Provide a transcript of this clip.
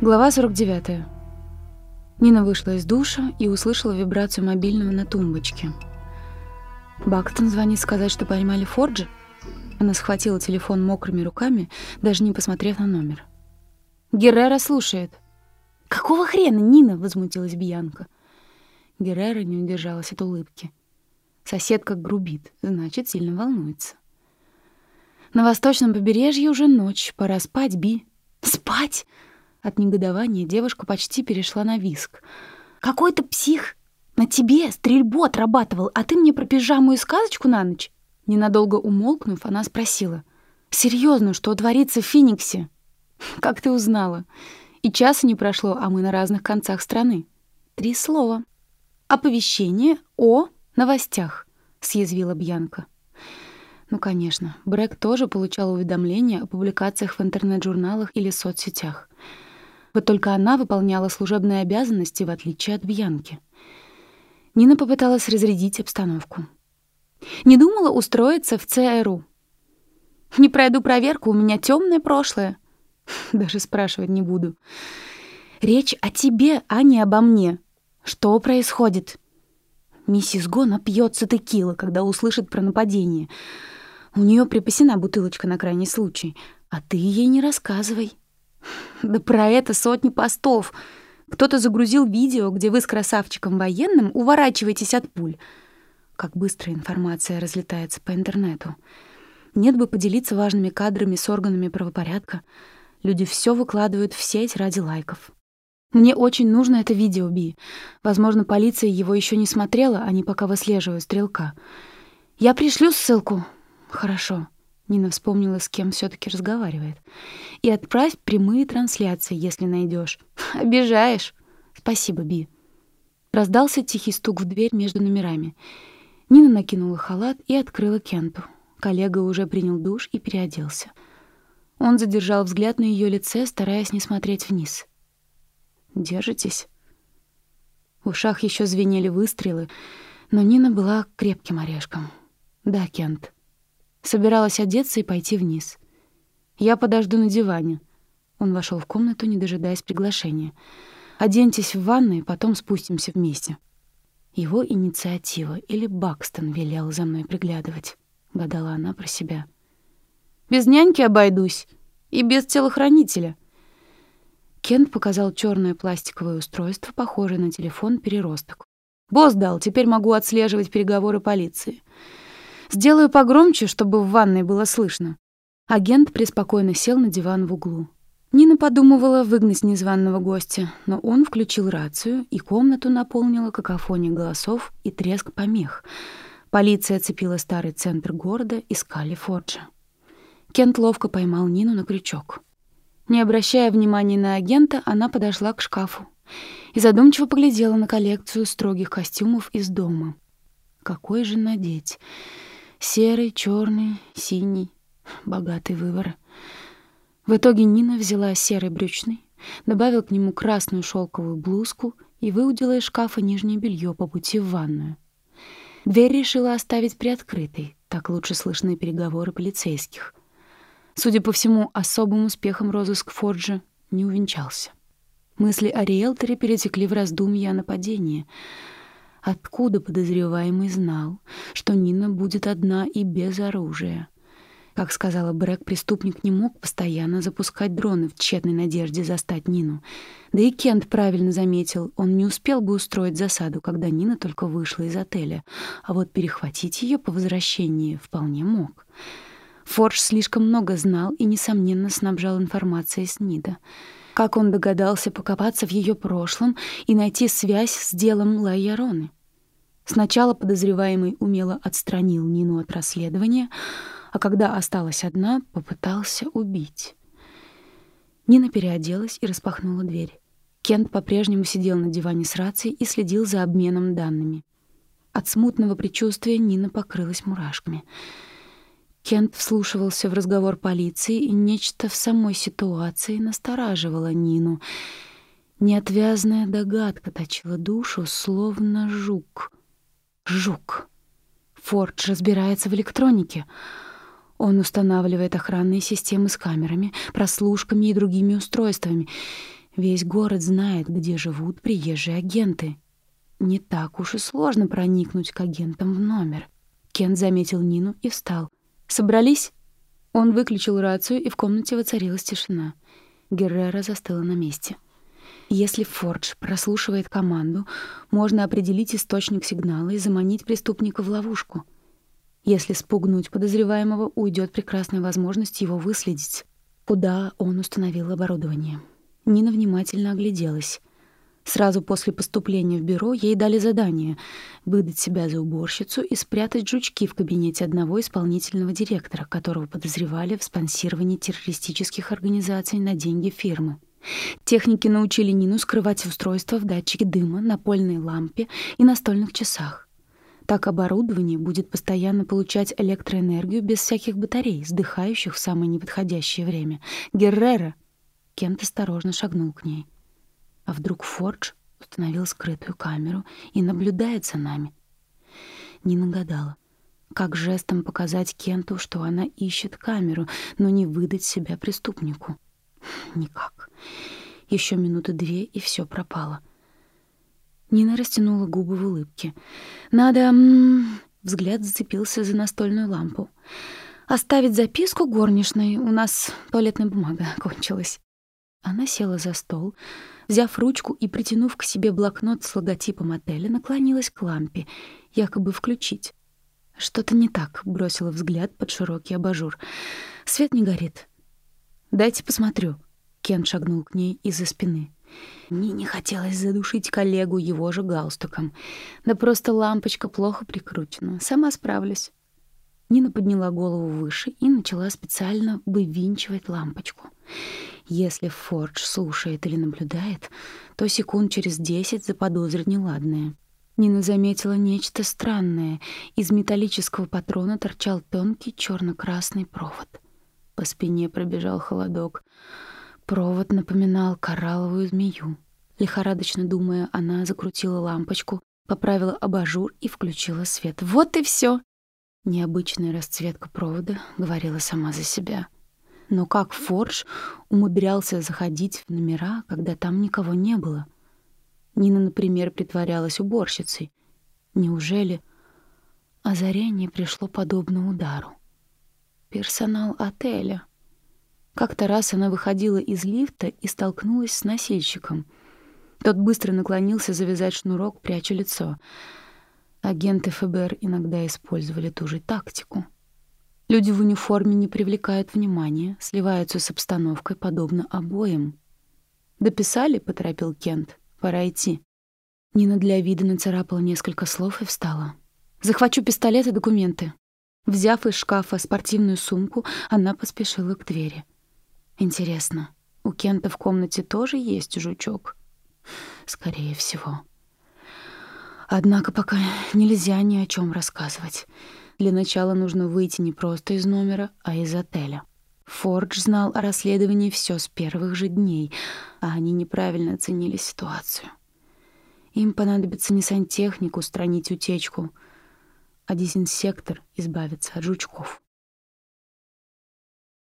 Глава 49. Нина вышла из душа и услышала вибрацию мобильного на тумбочке. Бактон звонит сказать, что поймали Форджа. Она схватила телефон мокрыми руками, даже не посмотрев на номер. Геррера слушает. «Какого хрена, Нина?» — возмутилась Бьянка. Геррера не удержалась от улыбки. Соседка грубит, значит, сильно волнуется. На восточном побережье уже ночь, пора спать, Би. «Спать?» От негодования девушка почти перешла на виск. «Какой-то псих! На тебе стрельбу отрабатывал, а ты мне про пижаму и сказочку на ночь?» Ненадолго умолкнув, она спросила. «Серьезно, что творится в Фениксе?» «Как ты узнала?» «И часа не прошло, а мы на разных концах страны». «Три слова». «Оповещение о новостях», — съязвила Бьянка. Ну, конечно, Брэк тоже получал уведомления о публикациях в интернет-журналах или соцсетях. Вот только она выполняла служебные обязанности, в отличие от Бьянки. Нина попыталась разрядить обстановку. «Не думала устроиться в ЦРУ. Не пройду проверку, у меня темное прошлое. Даже спрашивать не буду. Речь о тебе, а не обо мне. Что происходит?» Миссис Го напьется текила, когда услышит про нападение. У нее припасена бутылочка на крайний случай, а ты ей не рассказывай. Да про это сотни постов. Кто-то загрузил видео, где вы с красавчиком военным уворачиваетесь от пуль. Как быстро информация разлетается по интернету. Нет бы поделиться важными кадрами с органами правопорядка. Люди все выкладывают в сеть ради лайков. Мне очень нужно это видео, Би. Возможно, полиция его еще не смотрела, они пока выслеживают стрелка. Я пришлю ссылку. Хорошо. Нина вспомнила, с кем все таки разговаривает. «И отправь прямые трансляции, если найдешь. Обижаешь. Спасибо, Би». Раздался тихий стук в дверь между номерами. Нина накинула халат и открыла Кенту. Коллега уже принял душ и переоделся. Он задержал взгляд на ее лице, стараясь не смотреть вниз. «Держитесь?» В ушах еще звенели выстрелы, но Нина была крепким орешком. «Да, Кент». Собиралась одеться и пойти вниз. «Я подожду на диване». Он вошел в комнату, не дожидаясь приглашения. «Оденьтесь в ванной, потом спустимся вместе». Его инициатива или Бакстон велел за мной приглядывать, гадала она про себя. Без няньки обойдусь и без телохранителя. Кент показал черное пластиковое устройство, похожее на телефон переросток. Босс дал, теперь могу отслеживать переговоры полиции. Сделаю погромче, чтобы в ванной было слышно. Агент преспокойно сел на диван в углу. Нина подумывала выгнать незваного гостя, но он включил рацию, и комнату наполнила какофония голосов и треск помех. Полиция оцепила старый центр города, искали Форджа. Кент ловко поймал Нину на крючок. Не обращая внимания на агента, она подошла к шкафу и задумчиво поглядела на коллекцию строгих костюмов из дома. Какой же надеть? Серый, черный, синий, богатый выбор. В итоге Нина взяла серый брючный, добавила к нему красную шелковую блузку и выудила из шкафа нижнее белье по пути в ванную. Дверь решила оставить приоткрытой, так лучше слышны переговоры полицейских. Судя по всему, особым успехом розыск Форджа не увенчался. Мысли о риэлторе перетекли в раздумья о нападении — Откуда подозреваемый знал, что Нина будет одна и без оружия? Как сказала Брэк, преступник не мог постоянно запускать дроны в тщетной надежде застать Нину. Да и Кент правильно заметил, он не успел бы устроить засаду, когда Нина только вышла из отеля, а вот перехватить ее по возвращении вполне мог. Фордж слишком много знал и, несомненно, снабжал информацией с Нида. Как он догадался покопаться в ее прошлом и найти связь с делом Лайяроны? Сначала подозреваемый умело отстранил Нину от расследования, а когда осталась одна, попытался убить. Нина переоделась и распахнула дверь. Кент по-прежнему сидел на диване с рацией и следил за обменом данными. От смутного предчувствия Нина покрылась мурашками — Кент вслушивался в разговор полиции, и нечто в самой ситуации настораживало Нину. Неотвязная догадка точила душу, словно жук. Жук. Фордж разбирается в электронике. Он устанавливает охранные системы с камерами, прослушками и другими устройствами. Весь город знает, где живут приезжие агенты. Не так уж и сложно проникнуть к агентам в номер. Кент заметил Нину и встал. «Собрались?» Он выключил рацию, и в комнате воцарилась тишина. Геррера застыла на месте. Если Фордж прослушивает команду, можно определить источник сигнала и заманить преступника в ловушку. Если спугнуть подозреваемого, уйдет прекрасная возможность его выследить. Куда он установил оборудование? Нина внимательно огляделась. Сразу после поступления в бюро ей дали задание — выдать себя за уборщицу и спрятать жучки в кабинете одного исполнительного директора, которого подозревали в спонсировании террористических организаций на деньги фирмы. Техники научили Нину скрывать устройство в датчике дыма, напольной лампе и настольных часах. Так оборудование будет постоянно получать электроэнергию без всяких батарей, сдыхающих в самое неподходящее время. «Геррера!» Кент осторожно шагнул к ней. А вдруг Фордж установил скрытую камеру и наблюдает за нами? Нина гадала, как жестом показать Кенту, что она ищет камеру, но не выдать себя преступнику. Никак. Еще минуты две, и все пропало. Нина растянула губы в улыбке. «Надо...» Взгляд зацепился за настольную лампу. «Оставить записку горничной. У нас туалетная бумага кончилась». Она села за стол, взяв ручку и, притянув к себе блокнот с логотипом отеля, наклонилась к лампе, якобы включить. «Что-то не так», — бросила взгляд под широкий абажур. «Свет не горит». «Дайте посмотрю». Кен шагнул к ней из-за спины. Мне не хотелось задушить коллегу его же галстуком. Да просто лампочка плохо прикручена. Сама справлюсь. Нина подняла голову выше и начала специально вывинчивать лампочку. Если Фордж слушает или наблюдает, то секунд через десять заподозрит неладное. Нина заметила нечто странное. Из металлического патрона торчал тонкий черно-красный провод. По спине пробежал холодок. Провод напоминал коралловую змею. Лихорадочно думая, она закрутила лампочку, поправила абажур и включила свет. Вот и все. Необычная расцветка провода говорила сама за себя. Но как Фордж умудрялся заходить в номера, когда там никого не было? Нина, например, притворялась уборщицей. Неужели озарение пришло подобно удару? Персонал отеля. Как-то раз она выходила из лифта и столкнулась с носильщиком. Тот быстро наклонился завязать шнурок, пряча лицо — Агенты ФБР иногда использовали ту же тактику. Люди в униформе не привлекают внимания, сливаются с обстановкой, подобно обоим. «Дописали?» — поторопил Кент. «Пора идти». Нина для вида нацарапала несколько слов и встала. «Захвачу пистолет и документы». Взяв из шкафа спортивную сумку, она поспешила к двери. «Интересно, у Кента в комнате тоже есть жучок?» «Скорее всего». Однако пока нельзя ни о чем рассказывать. Для начала нужно выйти не просто из номера, а из отеля. Фордж знал о расследовании все с первых же дней, а они неправильно оценили ситуацию. Им понадобится не сантехник устранить утечку, а дезинсектор избавиться от жучков.